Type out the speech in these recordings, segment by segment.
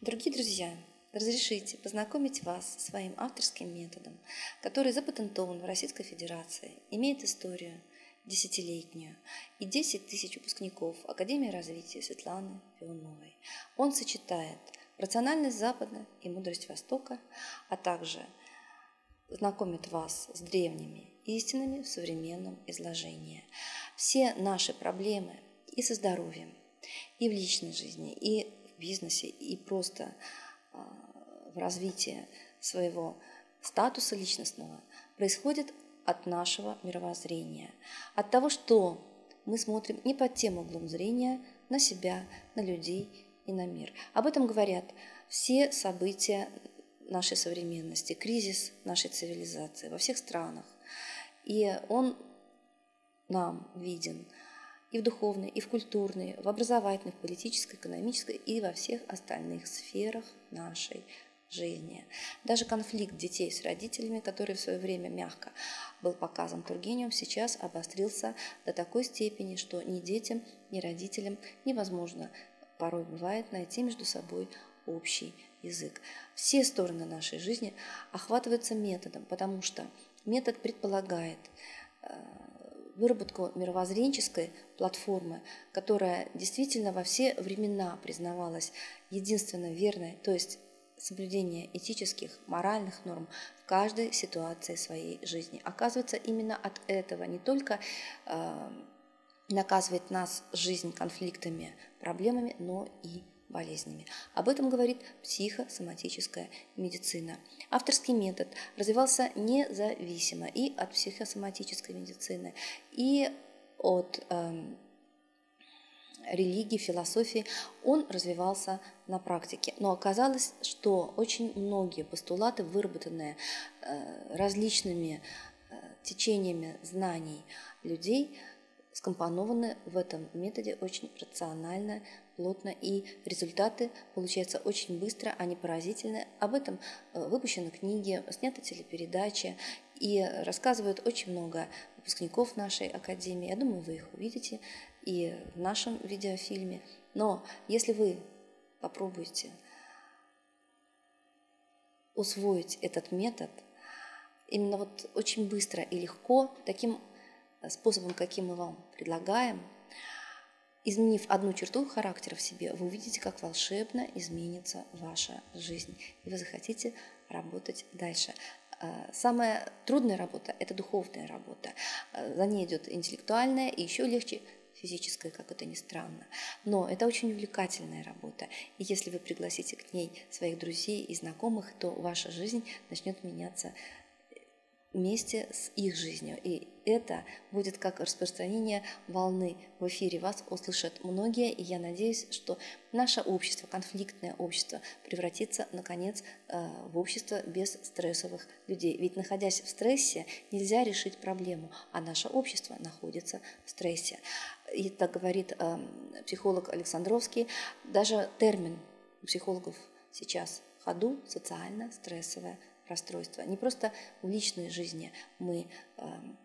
Дорогие друзья, разрешите познакомить вас со своим авторским методом, который запатентован в Российской Федерации, имеет историю десятилетнюю и 10 тысяч выпускников Академии развития Светланы Пионовой. Он сочетает рациональность Запада и мудрость Востока, а также знакомит вас с древними истинами в современном изложении. Все наши проблемы и со здоровьем, и в личной жизни, и бизнесе, и просто а, в развитии своего статуса личностного происходят от нашего мировоззрения, от того, что мы смотрим не под тем углом зрения на себя, на людей и на мир. Об этом говорят все события нашей современности, кризис нашей цивилизации во всех странах. И он нам виден и в духовной, и в культурной, в образовательной, в политической, экономической и во всех остальных сферах нашей жизни. Даже конфликт детей с родителями, который в свое время мягко был показан Тургеневым, сейчас обострился до такой степени, что ни детям, ни родителям невозможно порой бывает найти между собой общий язык. Все стороны нашей жизни охватываются методом, потому что метод предполагает э, выработку мировоззренческой платформы, которая действительно во все времена признавалась единственно верной, то есть соблюдение этических, моральных норм в каждой ситуации своей жизни. Оказывается, именно от этого не только э, наказывает нас жизнь конфликтами, проблемами, но и болезнями. Об этом говорит психосоматическая медицина. Авторский метод развивался независимо и от психосоматической медицины, и от э, религии, философии, он развивался на практике. Но оказалось, что очень многие постулаты, выработанные э, различными э, течениями знаний людей, скомпонованы в этом методе очень рационально, плотно, и результаты получаются очень быстро, они поразительны. Об этом э, выпущены книги, сняты телепередачи, и рассказывают очень много выпускников нашей академии. Я думаю, вы их увидите и в нашем видеофильме. Но если вы попробуете усвоить этот метод, именно вот очень быстро и легко, таким способом, каким мы вам предлагаем, изменив одну черту характера в себе, вы увидите, как волшебно изменится ваша жизнь, и вы захотите работать дальше. А, самая трудная работа – это духовная работа. А, за ней идет интеллектуальная и еще легче физическая, как это ни странно. Но это очень увлекательная работа. И если вы пригласите к ней своих друзей и знакомых, то ваша жизнь начнет меняться вместе с их жизнью. И это будет как распространение волны в эфире. Вас услышат многие, и я надеюсь, что наше общество, конфликтное общество, превратится, наконец, э, в общество без стрессовых людей. Ведь, находясь в стрессе, нельзя решить проблему, а наше общество находится в стрессе. И так говорит э, психолог Александровский, даже термин у психологов сейчас в ходу социально-стрессовая расстройства. Не просто в личной жизни мы эм,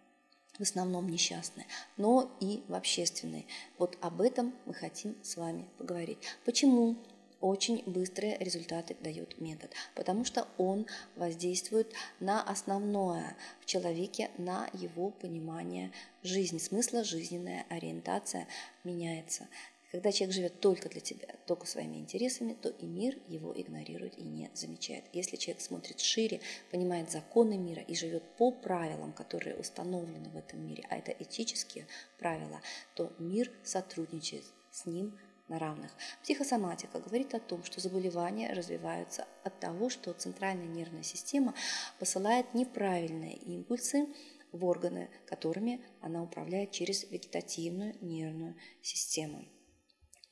в основном несчастны, но и в общественной. Вот об этом мы хотим с вами поговорить. Почему очень быстрые результаты дает метод, потому что он воздействует на основное в человеке, на его понимание жизни, смысла жизненная ориентация меняется. Когда человек живет только для тебя, только своими интересами, то и мир его игнорирует и не замечает. Если человек смотрит шире, понимает законы мира и живет по правилам, которые установлены в этом мире, а это этические правила, то мир сотрудничает с ним на равных. Психосоматика говорит о том, что заболевания развиваются от того, что центральная нервная система посылает неправильные импульсы в органы, которыми она управляет через вегетативную нервную систему.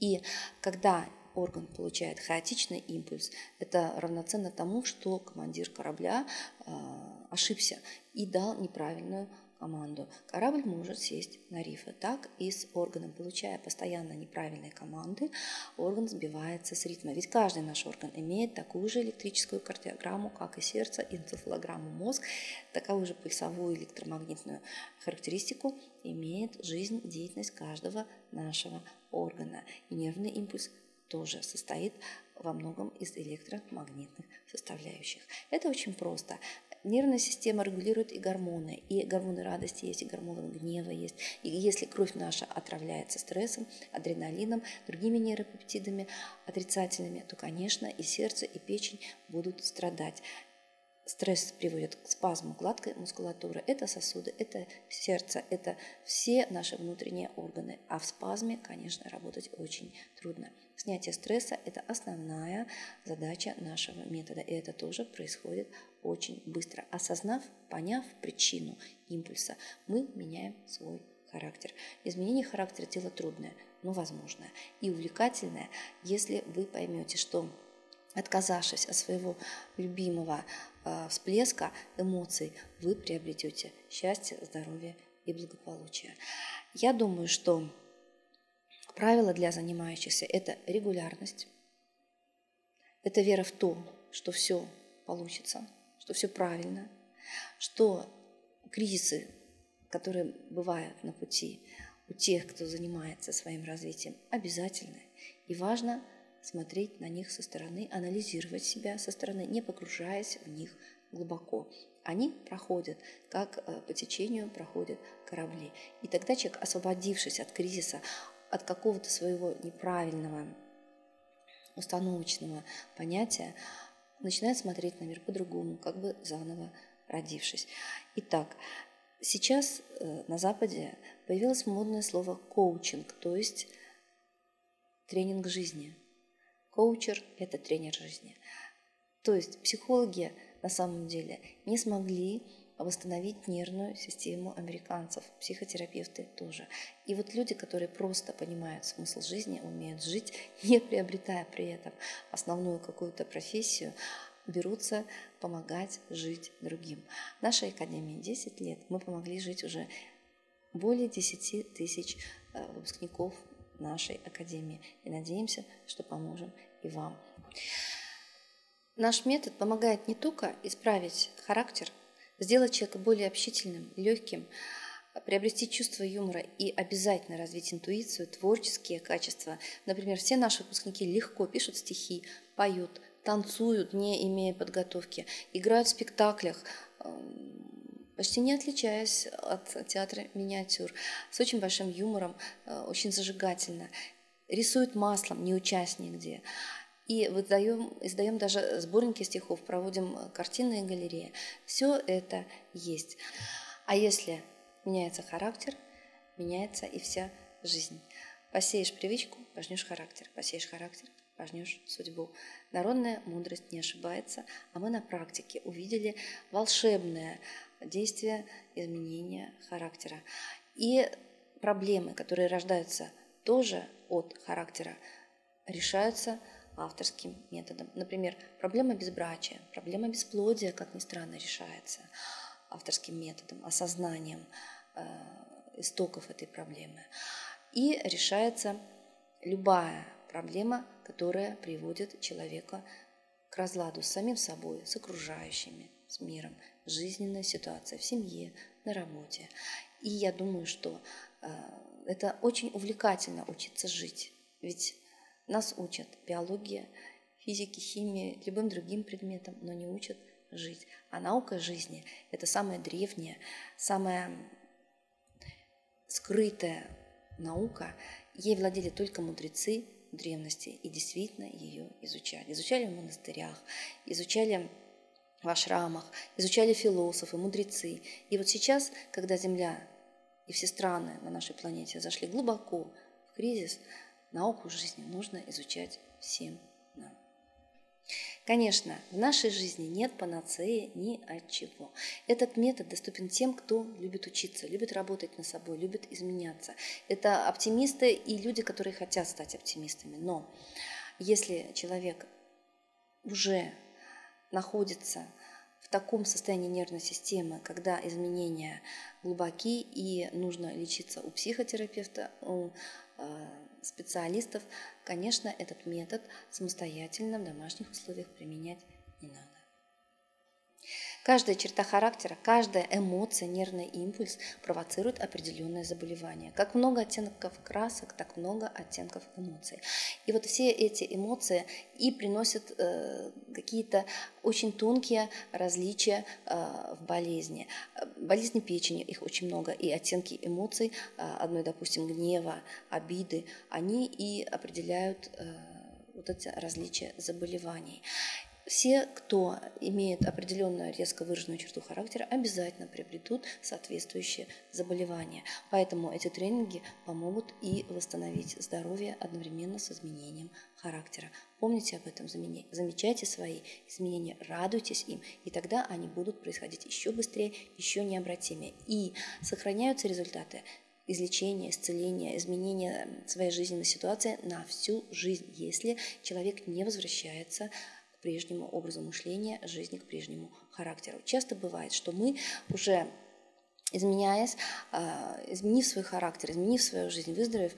И когда орган получает хаотичный импульс, это равноценно тому, что командир корабля э, ошибся и дал неправильную команду. Корабль может сесть на рифы. Так и с органом. Получая постоянно неправильные команды, орган сбивается с ритма. Ведь каждый наш орган имеет такую же электрическую кардиограмму, как и сердце, энцефалограмму мозг, такую же пульсовую электромагнитную характеристику имеет жизнь, деятельность каждого нашего органа. И нервный импульс тоже состоит во многом из электромагнитных составляющих. Это очень просто. Нервная система регулирует и гормоны, и гормоны радости есть, и гормоны гнева есть. И если кровь наша отравляется стрессом, адреналином, другими нейропептидами отрицательными, то, конечно, и сердце, и печень будут страдать. Стресс приводит к спазму гладкой мускулатуры. Это сосуды, это сердце, это все наши внутренние органы. А в спазме, конечно, работать очень трудно. Снятие стресса – это основная задача нашего метода. И это тоже происходит очень быстро. Осознав, поняв причину импульса, мы меняем свой характер. Изменение характера – дело трудное, но возможное. И увлекательное, если вы поймете, что отказавшись от своего любимого э, всплеска эмоций, вы приобретете счастье, здоровье и благополучие. Я думаю, что правило для занимающихся – это регулярность, это вера в то, что все получится, что все правильно, что кризисы, которые бывают на пути у тех, кто занимается своим развитием, обязательны. И важно смотреть на них со стороны, анализировать себя со стороны, не погружаясь в них глубоко. Они проходят, как э, по течению проходят корабли. И тогда человек, освободившись от кризиса, от какого-то своего неправильного установочного понятия, начинает смотреть на мир по-другому, как бы заново родившись. Итак, сейчас э, на Западе появилось модное слово коучинг, то есть тренинг жизни – Коучер – это тренер жизни. То есть психологи на самом деле не смогли восстановить нервную систему американцев, психотерапевты тоже. И вот люди, которые просто понимают смысл жизни, умеют жить, не приобретая при этом основную какую-то профессию, берутся помогать жить другим. Нашей академии 10 лет мы помогли жить уже более 10 тысяч э, выпускников нашей академии. И надеемся, что поможем и вам. Наш метод помогает не только исправить характер, сделать человека более общительным, легким, приобрести чувство юмора и обязательно развить интуицию, творческие качества. Например, все наши выпускники легко пишут стихи, поют, танцуют, не имея подготовки, играют в спектаклях, почти не отличаясь от театра миниатюр, с очень большим юмором, э, очень зажигательно. Рисуют маслом, не учась нигде. И выдаем, издаем даже сборники стихов, проводим картинные галереи. Все это есть. А если меняется характер, меняется и вся жизнь. Посеешь привычку, пожнешь характер. Посеешь характер, пожнешь судьбу. Народная мудрость не ошибается, а мы на практике увидели волшебное действия изменения характера. И проблемы, которые рождаются тоже от характера, решаются авторским методом. Например, проблема безбрачия, проблема бесплодия, как ни странно, решается авторским методом, осознанием э, истоков этой проблемы. И решается любая проблема, которая приводит человека к разладу с самим собой, с окружающими, с миром, жизненная ситуация в семье, на работе. И я думаю, что э, это очень увлекательно учиться жить. Ведь нас учат биология, физике, химии, любым другим предметам, но не учат жить. А наука жизни – это самая древняя, самая скрытая наука. Ей владели только мудрецы древности и действительно ее изучали. Изучали в монастырях, изучали в ашрамах, изучали философы, мудрецы. И вот сейчас, когда Земля и все страны на нашей планете зашли глубоко в кризис, науку жизни нужно изучать всем нам. Конечно, в нашей жизни нет панацеи ни от чего. Этот метод доступен тем, кто любит учиться, любит работать над собой, любит изменяться. Это оптимисты и люди, которые хотят стать оптимистами. Но если человек уже находится в таком состоянии нервной системы, когда изменения глубоки и нужно лечиться у психотерапевта, у э, специалистов, конечно, этот метод самостоятельно в домашних условиях применять не надо. Каждая черта характера, каждая эмоция, нервный импульс провоцирует определенное заболевание. Как много оттенков красок, так много оттенков эмоций. И вот все эти эмоции и приносят э, какие-то очень тонкие различия э, в болезни. Болезни печени, их очень много, и оттенки эмоций, э, одной, допустим, гнева, обиды, они и определяют э, вот эти различия заболеваний. Все, кто имеет определенную резко выраженную черту характера, обязательно приобретут соответствующие заболевания. Поэтому эти тренинги помогут и восстановить здоровье одновременно с изменением характера. Помните об этом, замечайте свои изменения, радуйтесь им, и тогда они будут происходить еще быстрее, еще необратимее. И сохраняются результаты излечения, исцеления, изменения своей жизненной ситуации на всю жизнь, если человек не возвращается прежнему образу мышления, жизни к прежнему характеру. Часто бывает, что мы уже изменяясь, а, изменив свой характер, изменив свою жизнь, выздоровев,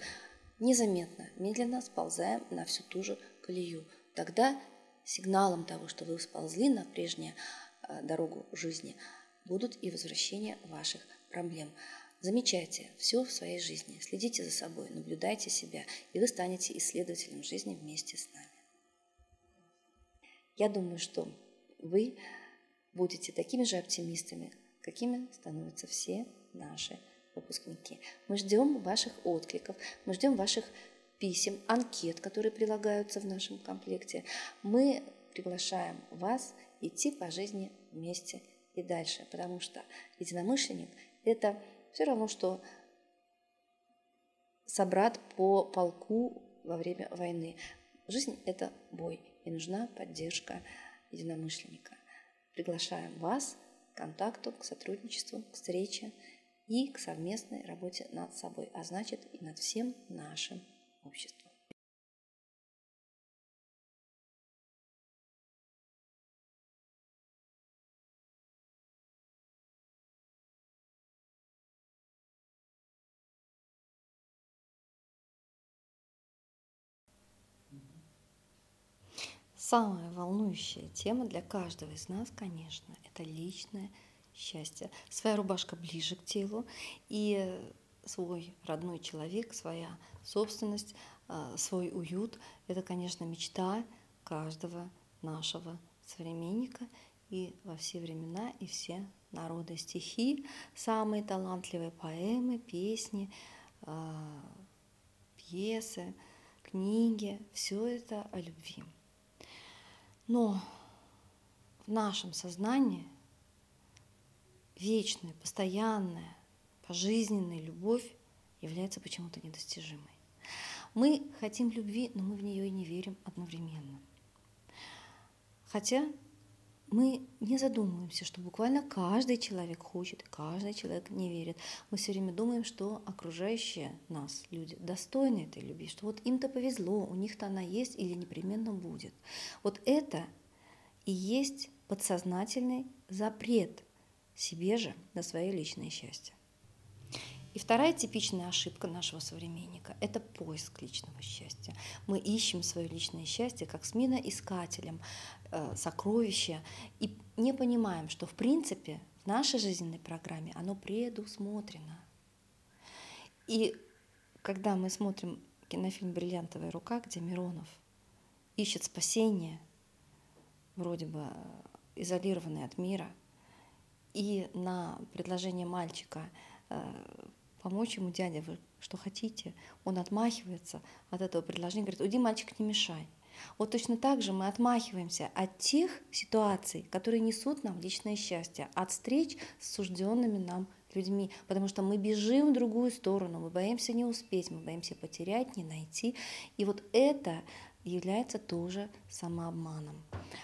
незаметно, медленно сползаем на всю ту же колею. Тогда сигналом того, что вы сползли на прежнюю а, дорогу жизни, будут и возвращение ваших проблем. Замечайте все в своей жизни, следите за собой, наблюдайте себя, и вы станете исследователем жизни вместе с нами. Я думаю, что вы будете такими же оптимистами, какими становятся все наши выпускники. Мы ждем ваших откликов, мы ждем ваших писем, анкет, которые прилагаются в нашем комплекте. Мы приглашаем вас идти по жизни вместе и дальше, потому что единомышленник – это все равно, что собрат по полку во время войны. Жизнь – это бой и нужна поддержка единомышленника. Приглашаем вас к контакту, к сотрудничеству, к встрече и к совместной работе над собой, а значит и над всем нашим обществом. Самая волнующая тема для каждого из нас, конечно, это личное счастье. Своя рубашка ближе к телу и свой родной человек, своя собственность, а, свой уют – это, конечно, мечта каждого нашего современника и во все времена и все народы. Стихи, самые талантливые поэмы, песни, а, пьесы, книги – все это о любви. Но в нашем сознании вечная, постоянная, пожизненная любовь является почему-то недостижимой. Мы хотим любви, но мы в нее и не верим одновременно. Хотя мы не задумываемся, что буквально каждый человек хочет, каждый человек не верит. Мы все время думаем, что окружающие нас люди достойны этой любви, что вот им-то повезло, у них-то она есть или непременно будет. Вот это и есть подсознательный запрет себе же на свое личное счастье. И вторая типичная ошибка нашего современника – это поиск личного счастья. Мы ищем свое личное счастье как смена искателем э, сокровища и не понимаем, что в принципе в нашей жизненной программе оно предусмотрено. И когда мы смотрим кинофильм «Бриллиантовая рука», где Миронов ищет спасение, вроде бы изолированный от мира, и на предложение мальчика э, помочь ему дядя, вы что хотите? Он отмахивается от этого предложения, говорит, уйди, мальчик, не мешай. Вот точно так же мы отмахиваемся от тех ситуаций, которые несут нам личное счастье, от встреч с сужденными нам людьми, потому что мы бежим в другую сторону, мы боимся не успеть, мы боимся потерять, не найти. И вот это является тоже самообманом.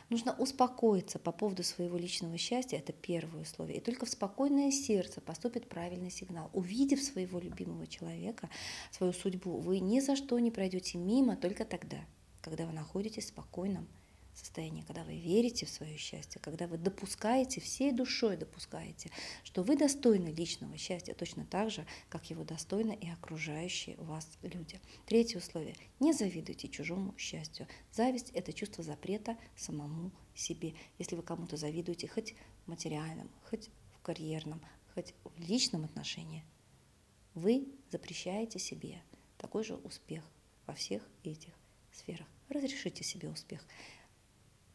Нужно успокоиться по поводу своего личного счастья, это первое условие. И только в спокойное сердце поступит правильный сигнал. Увидев своего любимого человека, свою судьбу, вы ни за что не пройдете мимо только тогда, когда вы находитесь в спокойном состояние, когда вы верите в свое счастье, когда вы допускаете, всей душой допускаете, что вы достойны личного счастья точно так же, как его достойны и окружающие вас люди. Третье условие. Не завидуйте чужому счастью. Зависть – это чувство запрета самому себе. Если вы кому-то завидуете хоть материальном, хоть в карьерном, хоть в личном отношении, вы запрещаете себе такой же успех во всех этих сферах. Разрешите себе успех.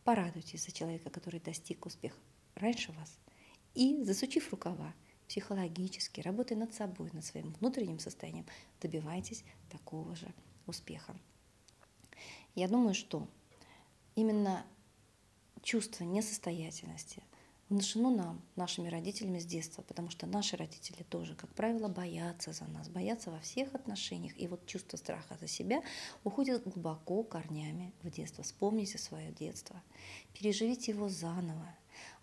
Порадуйтесь за человека, который достиг успеха раньше вас. И, засучив рукава, психологически, работая над собой, над своим внутренним состоянием, добивайтесь такого же успеха. Я думаю, что именно чувство несостоятельности внушено нам, нашими родителями с детства, потому что наши родители тоже, как правило, боятся за нас, боятся во всех отношениях. И вот чувство страха за себя уходит глубоко корнями в детство. Вспомните свое детство, переживите его заново,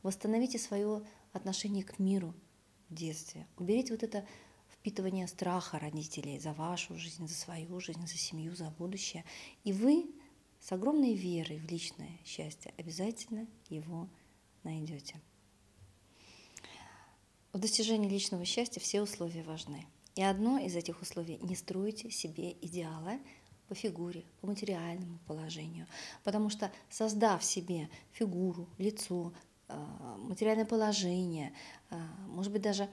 восстановите свое отношение к миру в детстве, уберите вот это впитывание страха родителей за вашу жизнь, за свою жизнь, за семью, за будущее. И вы с огромной верой в личное счастье обязательно его найдете. В достижении личного счастья все условия важны. И одно из этих условий – не стройте себе идеала по фигуре, по материальному положению. Потому что создав себе фигуру, лицо, э, материальное положение, э, может быть, даже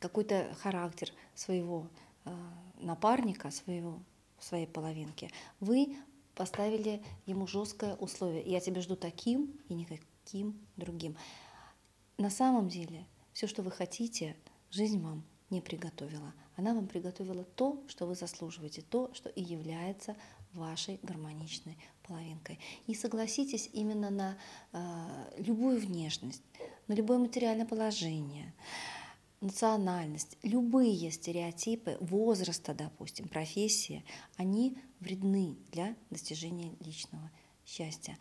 какой-то характер своего э, напарника, своего, своей половинки, вы поставили ему жесткое условие. Я тебя жду таким и никаким другим. На самом деле, все, что вы хотите, жизнь вам не приготовила. Она вам приготовила то, что вы заслуживаете, то, что и является вашей гармоничной половинкой. И согласитесь именно на э, любую внешность, на любое материальное положение, национальность, любые стереотипы возраста, допустим, профессии, они вредны для достижения личного счастья.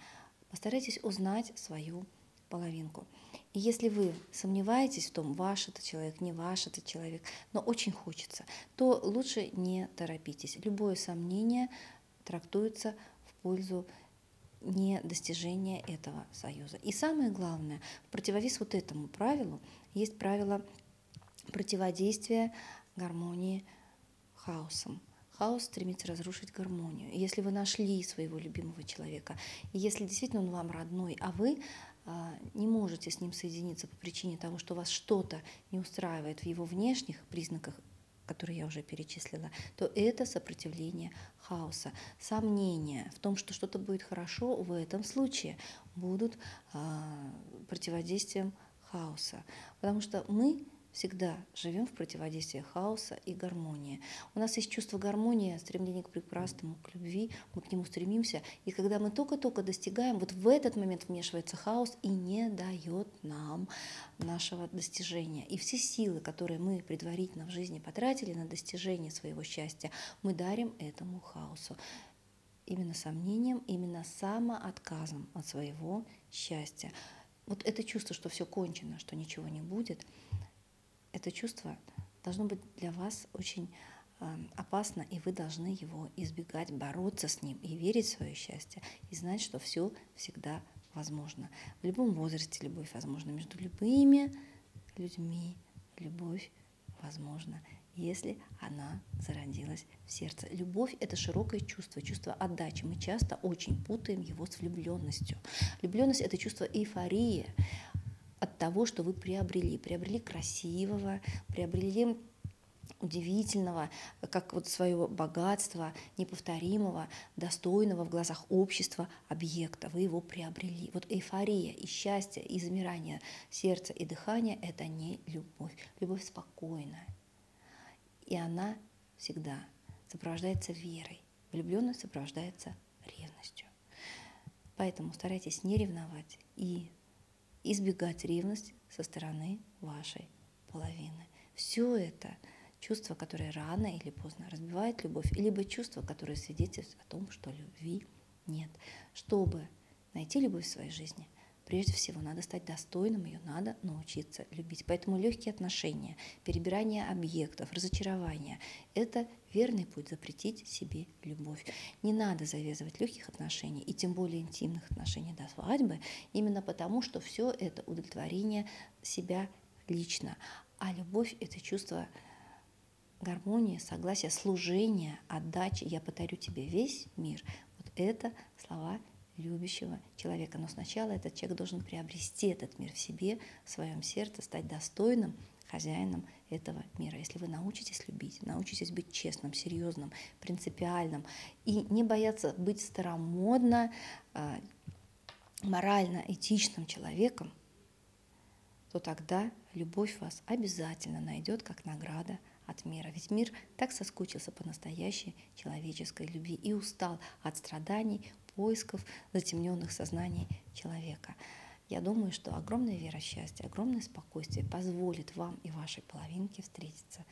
Постарайтесь узнать свою половинку. И если вы сомневаетесь в том, ваш это человек, не ваш это человек, но очень хочется, то лучше не торопитесь. Любое сомнение трактуется в пользу не достижения этого союза. И самое главное, в противовес вот этому правилу есть правило противодействия гармонии хаосом хаос стремится разрушить гармонию. И если вы нашли своего любимого человека, и если действительно он вам родной, а вы не можете с ним соединиться по причине того, что вас что-то не устраивает в его внешних признаках, которые я уже перечислила, то это сопротивление хаоса. Сомнения в том, что что-то будет хорошо, в этом случае будут а, противодействием хаоса. Потому что мы всегда живем в противодействии хаоса и гармонии. У нас есть чувство гармонии, стремление к прекрасному, к любви, мы к нему стремимся. И когда мы только-только достигаем, вот в этот момент вмешивается хаос и не дает нам нашего достижения. И все силы, которые мы предварительно в жизни потратили на достижение своего счастья, мы дарим этому хаосу именно сомнением, именно самоотказом от своего счастья. Вот это чувство, что все кончено, что ничего не будет – это чувство должно быть для вас очень э, опасно, и вы должны его избегать, бороться с ним и верить в свое счастье, и знать, что все всегда возможно. В любом возрасте любовь возможна между любыми людьми. Любовь возможна, если она зародилась в сердце. Любовь – это широкое чувство, чувство отдачи. Мы часто очень путаем его с влюбленностью. Влюбленность – это чувство эйфории, того, что вы приобрели. Приобрели красивого, приобрели удивительного, как вот своего богатства, неповторимого, достойного в глазах общества объекта. Вы его приобрели. Вот эйфория и счастье, и замирание сердца и дыхания – это не любовь. Любовь спокойная. И она всегда сопровождается верой. Влюбленность сопровождается ревностью. Поэтому старайтесь не ревновать и избегать ревность со стороны вашей половины. Все это чувство, которое рано или поздно разбивает любовь, либо чувство, которое свидетельствует о том, что любви нет. Чтобы найти любовь в своей жизни, Прежде всего, надо стать достойным ее, надо научиться любить. Поэтому легкие отношения, перебирание объектов, разочарование – это верный путь запретить себе любовь. Не надо завязывать легких отношений, и тем более интимных отношений до свадьбы, именно потому, что все это удовлетворение себя лично. А любовь – это чувство гармонии, согласия, служения, отдачи. Я подарю тебе весь мир. Вот это слова любящего человека. Но сначала этот человек должен приобрести этот мир в себе, в своем сердце, стать достойным хозяином этого мира. Если вы научитесь любить, научитесь быть честным, серьезным, принципиальным и не бояться быть старомодно, а, морально этичным человеком, то тогда любовь вас обязательно найдет как награда от мира. Ведь мир так соскучился по настоящей человеческой любви и устал от страданий, поисков затемненных сознаний человека. Я думаю, что огромная вера в счастье, огромное спокойствие позволит вам и вашей половинке встретиться